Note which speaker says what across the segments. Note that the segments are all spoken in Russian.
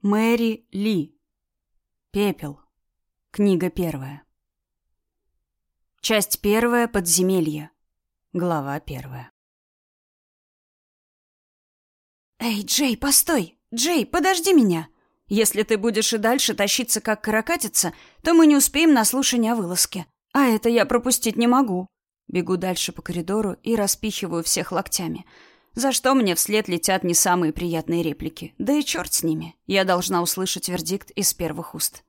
Speaker 1: Мэри Ли. Пепел. Книга первая. Часть первая. Подземелье. Глава первая. «Эй, Джей, постой! Джей, подожди меня! Если ты будешь и дальше тащиться как каракатица, то мы не успеем на слушание о вылазке. А это я пропустить не могу». Бегу дальше по коридору и распихиваю всех локтями – за что мне вслед летят не самые приятные реплики. Да и черт с ними. Я должна услышать вердикт из первых уст.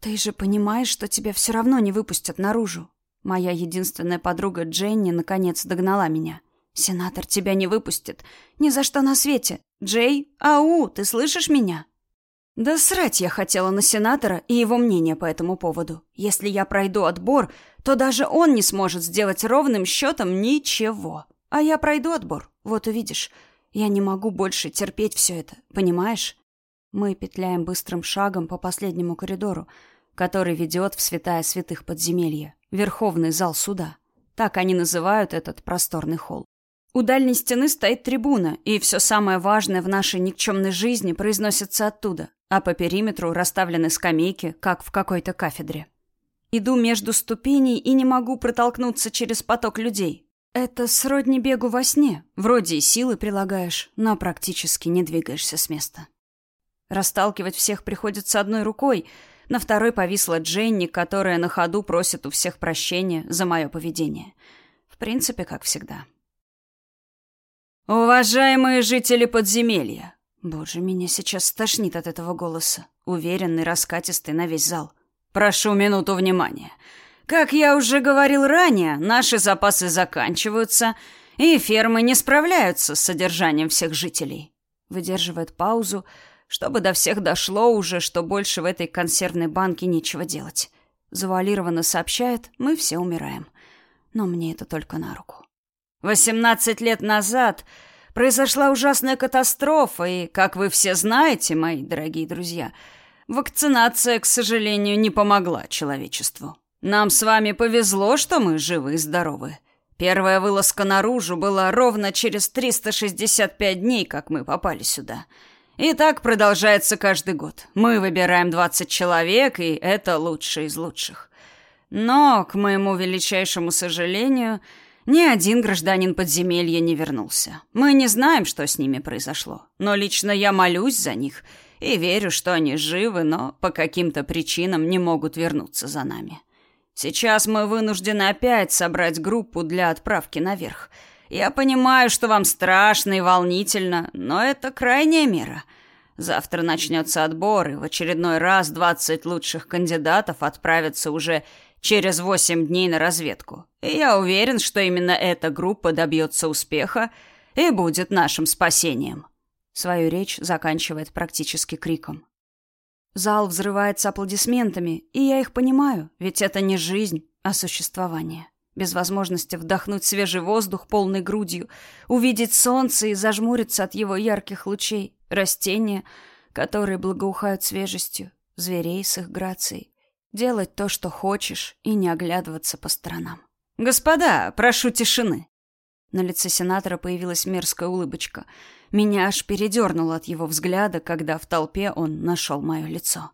Speaker 1: «Ты же понимаешь, что тебя все равно не выпустят наружу?» Моя единственная подруга Дженни наконец догнала меня. «Сенатор тебя не выпустит. Ни за что на свете. Джей, ау, ты слышишь меня?» Да срать я хотела на сенатора и его мнение по этому поводу. Если я пройду отбор, то даже он не сможет сделать ровным счетом ничего. А я пройду отбор, вот увидишь. Я не могу больше терпеть все это, понимаешь? Мы петляем быстрым шагом по последнему коридору, который ведет в святая святых подземелья, верховный зал суда. Так они называют этот просторный холл. У дальней стены стоит трибуна, и все самое важное в нашей никчемной жизни произносится оттуда, а по периметру расставлены скамейки, как в какой-то кафедре. Иду между ступеней и не могу протолкнуться через поток людей. Это сродни бегу во сне. Вроде и силы прилагаешь, но практически не двигаешься с места. Расталкивать всех приходится одной рукой. На второй повисла Дженни, которая на ходу просит у всех прощения за мое поведение. В принципе, как всегда. «Уважаемые жители подземелья!» Боже, меня сейчас стошнит от этого голоса. Уверенный, раскатистый на весь зал. «Прошу минуту внимания. Как я уже говорил ранее, наши запасы заканчиваются, и фермы не справляются с содержанием всех жителей. Выдерживает паузу, чтобы до всех дошло уже, что больше в этой консервной банке нечего делать. Завуалированно сообщает, мы все умираем. Но мне это только на руку. Восемнадцать лет назад произошла ужасная катастрофа, и, как вы все знаете, мои дорогие друзья, вакцинация, к сожалению, не помогла человечеству. Нам с вами повезло, что мы живы и здоровы. Первая вылазка наружу была ровно через 365 дней, как мы попали сюда. И так продолжается каждый год. Мы выбираем 20 человек, и это лучшие из лучших. Но, к моему величайшему сожалению, ни один гражданин подземелья не вернулся. Мы не знаем, что с ними произошло, но лично я молюсь за них и верю, что они живы, но по каким-то причинам не могут вернуться за нами. Сейчас мы вынуждены опять собрать группу для отправки наверх. Я понимаю, что вам страшно и волнительно, но это крайняя мера. Завтра начнется отбор, и в очередной раз 20 лучших кандидатов отправятся уже через 8 дней на разведку. И я уверен, что именно эта группа добьется успеха и будет нашим спасением. Свою речь заканчивает практически криком. Зал взрывается аплодисментами, и я их понимаю, ведь это не жизнь, а существование. Без возможности вдохнуть свежий воздух полной грудью, увидеть солнце и зажмуриться от его ярких лучей, растения, которые благоухают свежестью, зверей с их грацией, делать то, что хочешь, и не оглядываться по сторонам. «Господа, прошу тишины!» На лице сенатора появилась мерзкая улыбочка — меня аж передернуло от его взгляда, когда в толпе он нашел мое лицо.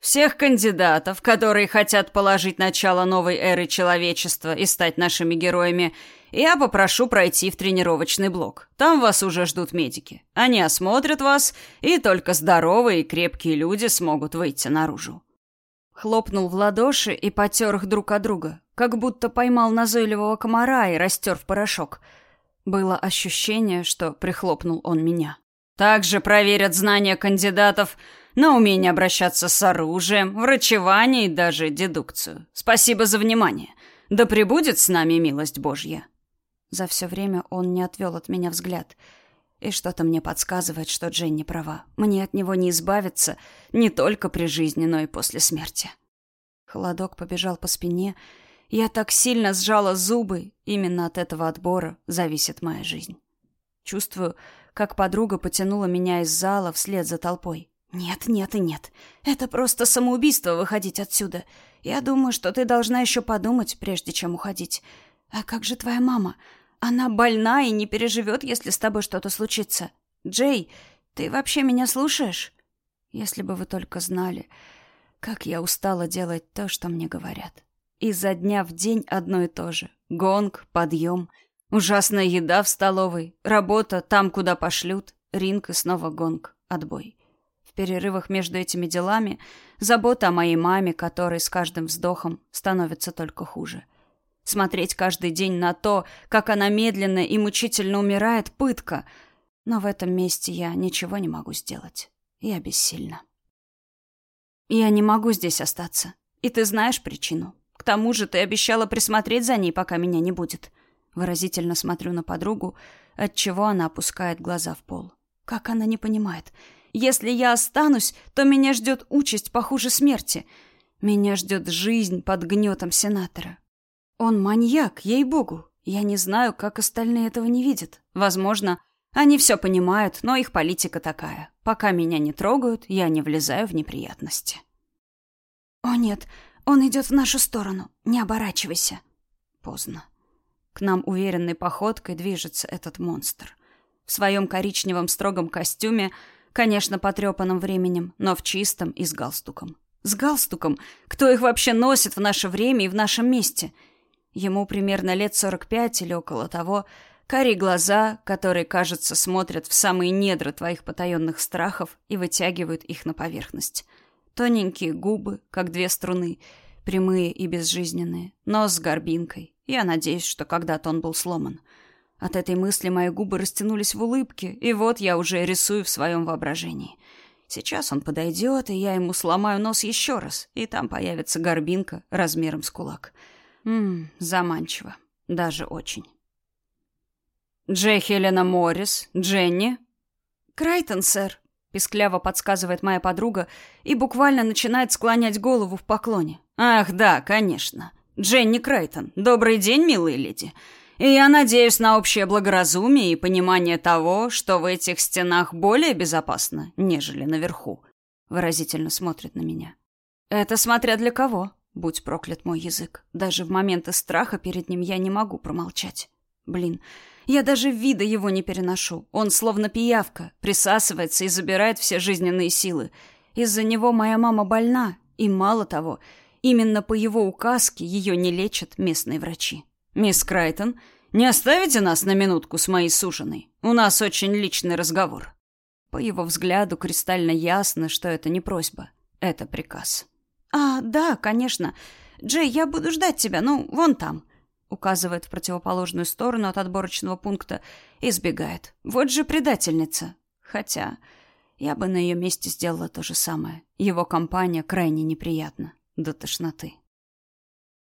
Speaker 1: «Всех кандидатов, которые хотят положить начало новой эры человечества и стать нашими героями, я попрошу пройти в тренировочный блок. Там вас уже ждут медики. Они осмотрят вас, и только здоровые и крепкие люди смогут выйти наружу». Хлопнул в ладоши и потер их друг от друга, как будто поймал назойливого комара и растер в порошок – было ощущение, что прихлопнул он меня. Также проверят знания кандидатов на умение обращаться с оружием, врачевание и даже дедукцию. Спасибо за внимание. Да пребудет с нами милость Божья. За все время он не отвел от меня взгляд. И что-то мне подсказывает, что Дженни права. Мне от него не избавиться не только при жизни, но и после смерти. Холодок побежал по спине, я так сильно сжала зубы, именно от этого отбора зависит моя жизнь. Чувствую, как подруга потянула меня из зала вслед за толпой. «Нет, нет и нет. Это просто самоубийство выходить отсюда. Я думаю, что ты должна еще подумать, прежде чем уходить. А как же твоя мама? Она больна и не переживет, если с тобой что-то случится. Джей, ты вообще меня слушаешь?» Если бы вы только знали, как я устала делать то, что мне говорят. Изо дня в день одно и то же. Гонг, подъем, ужасная еда в столовой, работа там, куда пошлют, ринг и снова гонг, отбой. В перерывах между этими делами забота о моей маме, которой с каждым вздохом становится только хуже. Смотреть каждый день на то, как она медленно и мучительно умирает, пытка. Но в этом месте я ничего не могу сделать. Я бессильна. Я не могу здесь остаться. И ты знаешь причину. К тому же ты обещала присмотреть за ней, пока меня не будет. Выразительно смотрю на подругу, отчего она опускает глаза в пол. Как она не понимает? Если я останусь, то меня ждет участь похуже смерти. Меня ждет жизнь под гнетом сенатора. Он маньяк, ей-богу. Я не знаю, как остальные этого не видят. Возможно, они все понимают, но их политика такая. Пока меня не трогают, я не влезаю в неприятности. «О нет, он идет в нашу сторону. Не оборачивайся. Поздно. К нам уверенной походкой движется этот монстр. В своем коричневом строгом костюме, конечно, потрепанном временем, но в чистом и с галстуком. С галстуком? Кто их вообще носит в наше время и в нашем месте? Ему примерно лет сорок пять или около того. Карие глаза, которые, кажется, смотрят в самые недра твоих потаенных страхов и вытягивают их на поверхность. Тоненькие губы, как две струны, прямые и безжизненные, нос с горбинкой. Я надеюсь, что когда-то он был сломан. От этой мысли мои губы растянулись в улыбке, и вот я уже рисую в своем воображении. Сейчас он подойдет, и я ему сломаю нос еще раз, и там появится горбинка размером с кулак. Ммм, заманчиво. Даже очень. Джей Хелена Моррис, Дженни. Крайтон, сэр. Пискляво подсказывает моя подруга и буквально начинает склонять голову в поклоне. «Ах, да, конечно. Дженни Крейтон. Добрый день, милые леди. И я надеюсь на общее благоразумие и понимание того, что в этих стенах более безопасно, нежели наверху». Выразительно смотрит на меня. «Это смотря для кого. Будь проклят мой язык. Даже в моменты страха перед ним я не могу промолчать. Блин, я даже вида его не переношу. Он словно пиявка, присасывается и забирает все жизненные силы. Из-за него моя мама больна, и мало того, именно по его указке ее не лечат местные врачи. «Мисс Крайтон, не оставите нас на минутку с моей суженой? У нас очень личный разговор». По его взгляду кристально ясно, что это не просьба, это приказ. «А, да, конечно. Джей, я буду ждать тебя, ну, вон там», указывает в противоположную сторону от отборочного пункта и сбегает. Вот же предательница. Хотя я бы на ее месте сделала то же самое. Его компания крайне неприятна. До тошноты.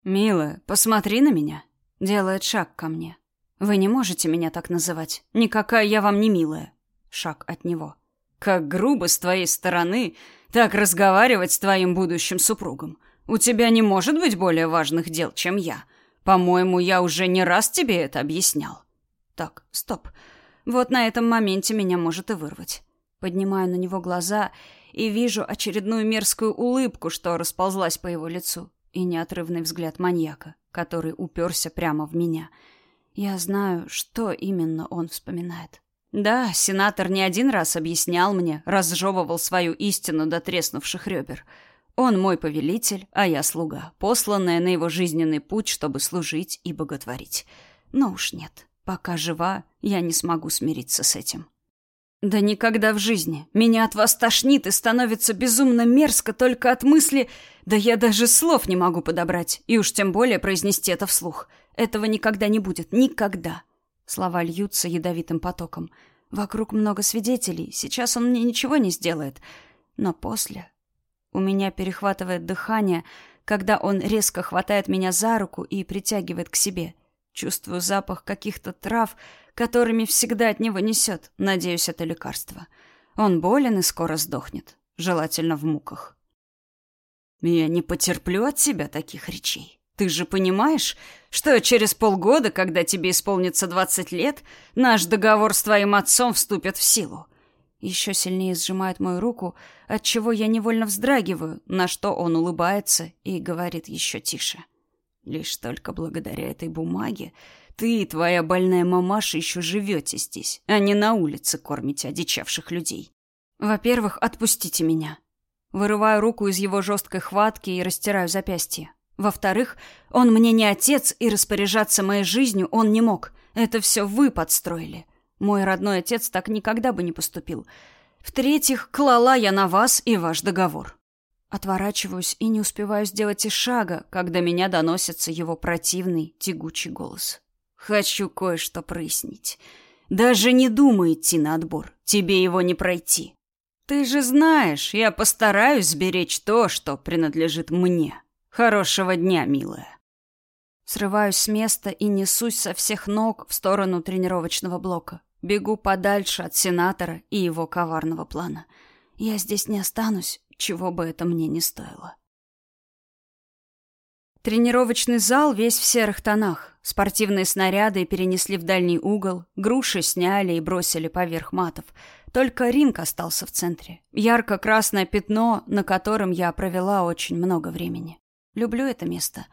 Speaker 1: «Милая, посмотри на меня!» Делает шаг ко мне. «Вы не можете меня так называть. Никакая я вам не милая». Шаг от него. «Как грубо с твоей стороны так разговаривать с твоим будущим супругом. У тебя не может быть более важных дел, чем я. По-моему, я уже не раз тебе это объяснял. Так, стоп. Вот на этом моменте меня может и вырвать. Поднимаю на него глаза и вижу очередную мерзкую улыбку, что расползлась по его лицу, и неотрывный взгляд маньяка, который уперся прямо в меня. Я знаю, что именно он вспоминает. Да, сенатор не один раз объяснял мне, разжевывал свою истину до треснувших ребер — он мой повелитель, а я слуга, посланная на его жизненный путь, чтобы служить и боготворить. Но уж нет. Пока жива, я не смогу смириться с этим. Да никогда в жизни. Меня от вас тошнит и становится безумно мерзко только от мысли... Да я даже слов не могу подобрать, и уж тем более произнести это вслух. Этого никогда не будет. Никогда. Слова льются ядовитым потоком. Вокруг много свидетелей. Сейчас он мне ничего не сделает. Но после у меня перехватывает дыхание, когда он резко хватает меня за руку и притягивает к себе. Чувствую запах каких-то трав, которыми всегда от него несет. Надеюсь, это лекарство. Он болен и скоро сдохнет. Желательно в муках. Я не потерплю от себя таких речей. Ты же понимаешь, что через полгода, когда тебе исполнится двадцать лет, наш договор с твоим отцом вступит в силу еще сильнее сжимает мою руку, от чего я невольно вздрагиваю, на что он улыбается и говорит еще тише. Лишь только благодаря этой бумаге ты и твоя больная мамаша еще живете здесь, а не на улице кормите одичавших людей. Во-первых, отпустите меня. Вырываю руку из его жесткой хватки и растираю запястье. Во-вторых, он мне не отец, и распоряжаться моей жизнью он не мог. Это все вы подстроили. Мой родной отец так никогда бы не поступил. В-третьих, клала я на вас и ваш договор. Отворачиваюсь и не успеваю сделать и шага, когда меня доносится его противный, тягучий голос. Хочу кое-что прояснить. Даже не думай идти на отбор. Тебе его не пройти. Ты же знаешь, я постараюсь сберечь то, что принадлежит мне. Хорошего дня, милая. Срываюсь с места и несусь со всех ног в сторону тренировочного блока. Бегу подальше от сенатора и его коварного плана. Я здесь не останусь, чего бы это мне не стоило. Тренировочный зал весь в серых тонах. Спортивные снаряды перенесли в дальний угол, груши сняли и бросили поверх матов. Только ринг остался в центре. Ярко-красное пятно, на котором я провела очень много времени. Люблю это место.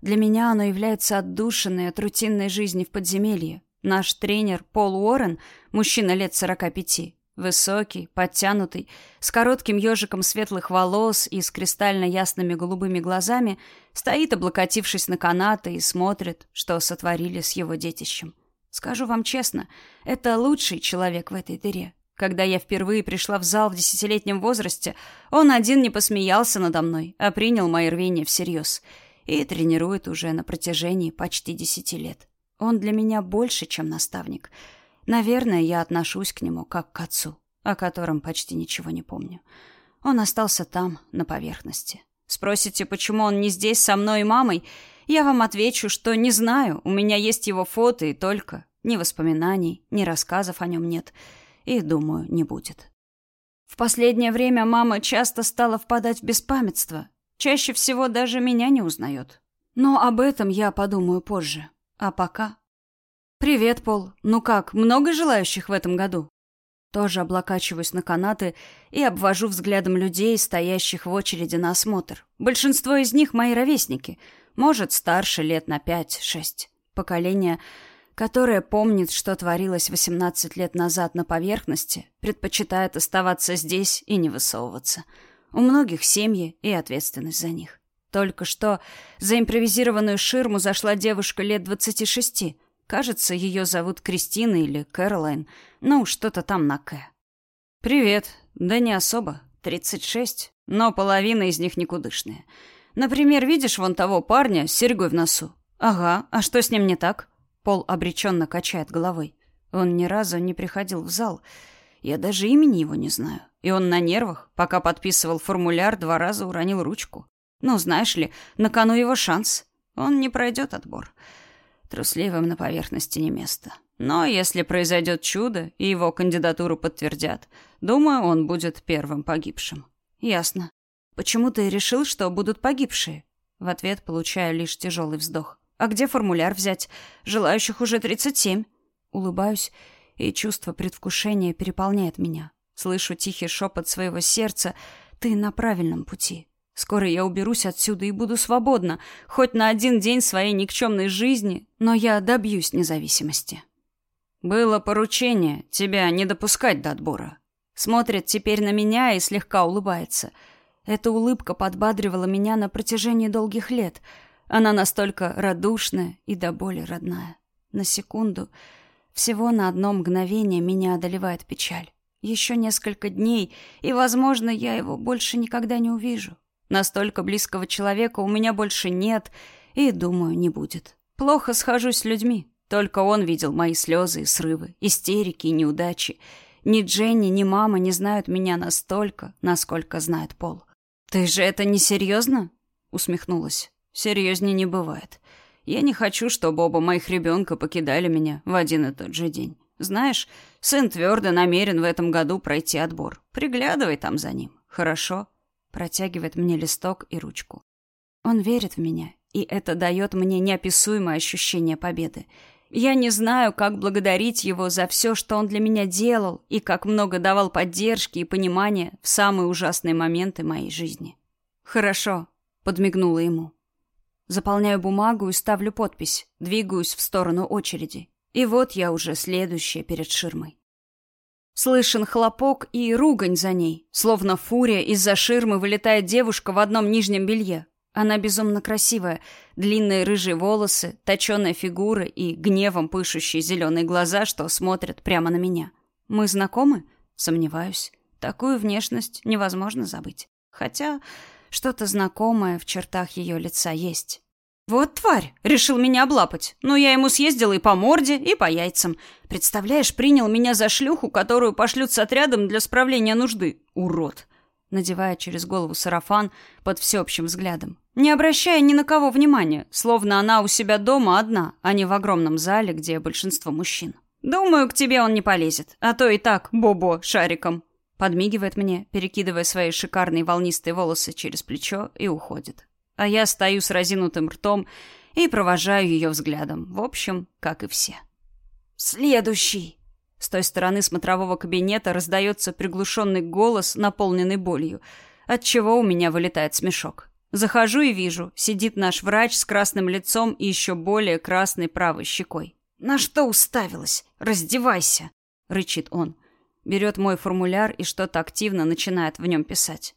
Speaker 1: Для меня оно является отдушиной от рутинной жизни в подземелье. Наш тренер Пол Уоррен, мужчина лет сорока пяти, Высокий, подтянутый, с коротким ежиком светлых волос и с кристально ясными голубыми глазами, стоит, облокотившись на канаты, и смотрит, что сотворили с его детищем. Скажу вам честно, это лучший человек в этой дыре. Когда я впервые пришла в зал в десятилетнем возрасте, он один не посмеялся надо мной, а принял мои рвения всерьез. И тренирует уже на протяжении почти десяти лет. Он для меня больше, чем наставник — Наверное, я отношусь к нему как к отцу, о котором почти ничего не помню. Он остался там, на поверхности. Спросите, почему он не здесь со мной и мамой? Я вам отвечу, что не знаю. У меня есть его фото и только. Ни воспоминаний, ни рассказов о нем нет. И, думаю, не будет. В последнее время мама часто стала впадать в беспамятство. Чаще всего даже меня не узнает. Но об этом я подумаю позже. А пока «Привет, Пол. Ну как, много желающих в этом году?» Тоже облокачиваюсь на канаты и обвожу взглядом людей, стоящих в очереди на осмотр. Большинство из них мои ровесники, может, старше лет на пять-шесть. Поколение, которое помнит, что творилось 18 лет назад на поверхности, предпочитает оставаться здесь и не высовываться. У многих семьи и ответственность за них. Только что за импровизированную ширму зашла девушка лет двадцати шести — Кажется, ее зовут Кристина или Кэролайн. Ну, что-то там на «К». «Привет. Да не особо. 36. Но половина из них никудышные. Например, видишь вон того парня с серьгой в носу? Ага. А что с ним не так?» Пол обреченно качает головой. Он ни разу не приходил в зал. Я даже имени его не знаю. И он на нервах, пока подписывал формуляр, два раза уронил ручку. Ну, знаешь ли, на кону его шанс. Он не пройдет отбор. Трусливым на поверхности не место. Но если произойдет чудо, и его кандидатуру подтвердят, думаю, он будет первым погибшим. Ясно. Почему ты решил, что будут погибшие? В ответ получаю лишь тяжелый вздох. А где формуляр взять? Желающих уже 37. Улыбаюсь, и чувство предвкушения переполняет меня. Слышу тихий шепот своего сердца. Ты на правильном пути. Скоро я уберусь отсюда и буду свободна, хоть на один день своей никчемной жизни, но я добьюсь независимости. Было поручение тебя не допускать до отбора. Смотрит теперь на меня и слегка улыбается. Эта улыбка подбадривала меня на протяжении долгих лет. Она настолько радушная и до боли родная. На секунду, всего на одно мгновение меня одолевает печаль. Еще несколько дней, и, возможно, я его больше никогда не увижу. Настолько близкого человека у меня больше нет и, думаю, не будет. Плохо схожусь с людьми. Только он видел мои слезы и срывы, истерики и неудачи. Ни Дженни, ни мама не знают меня настолько, насколько знает Пол. «Ты же это не серьезно?» — усмехнулась. «Серьезнее не бывает. Я не хочу, чтобы оба моих ребенка покидали меня в один и тот же день. Знаешь, сын твердо намерен в этом году пройти отбор. Приглядывай там за ним, хорошо?» Протягивает мне листок и ручку. Он верит в меня, и это дает мне неописуемое ощущение победы. Я не знаю, как благодарить его за все, что он для меня делал, и как много давал поддержки и понимания в самые ужасные моменты моей жизни. «Хорошо», — подмигнула ему. Заполняю бумагу и ставлю подпись, двигаюсь в сторону очереди. И вот я уже следующая перед ширмой. Слышен хлопок и ругань за ней. Словно фурия из-за ширмы вылетает девушка в одном нижнем белье. Она безумно красивая. Длинные рыжие волосы, точеная фигура и гневом пышущие зеленые глаза, что смотрят прямо на меня. Мы знакомы? Сомневаюсь. Такую внешность невозможно забыть. Хотя что-то знакомое в чертах ее лица есть. Вот тварь, решил меня облапать. Но я ему съездила и по морде, и по яйцам. Представляешь, принял меня за шлюху, которую пошлют с отрядом для справления нужды. Урод. Надевая через голову сарафан под всеобщим взглядом. Не обращая ни на кого внимания, словно она у себя дома одна, а не в огромном зале, где большинство мужчин. «Думаю, к тебе он не полезет, а то и так, бобо, шариком». Подмигивает мне, перекидывая свои шикарные волнистые волосы через плечо и уходит а я стою с разинутым ртом и провожаю ее взглядом. В общем, как и все. «Следующий!» С той стороны смотрового кабинета раздается приглушенный голос, наполненный болью, от чего у меня вылетает смешок. Захожу и вижу, сидит наш врач с красным лицом и еще более красной правой щекой. «На что уставилась? Раздевайся!» — рычит он. Берет мой формуляр и что-то активно начинает в нем писать.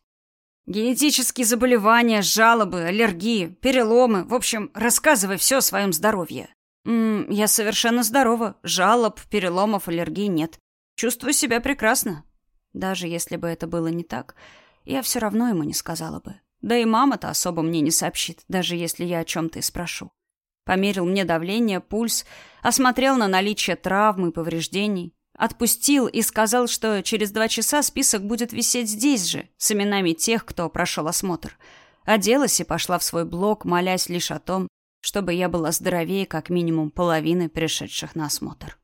Speaker 1: Генетические заболевания, жалобы, аллергии, переломы. В общем, рассказывай все о своем здоровье. М я совершенно здорова. Жалоб, переломов, аллергий нет. Чувствую себя прекрасно. Даже если бы это было не так, я все равно ему не сказала бы. Да и мама-то особо мне не сообщит, даже если я о чем-то и спрошу. Померил мне давление, пульс, осмотрел на наличие травм и повреждений. Отпустил и сказал, что через два часа список будет висеть здесь же, с именами тех, кто прошел осмотр. Оделась и пошла в свой блок, молясь лишь о том, чтобы я была здоровее как минимум половины пришедших на осмотр.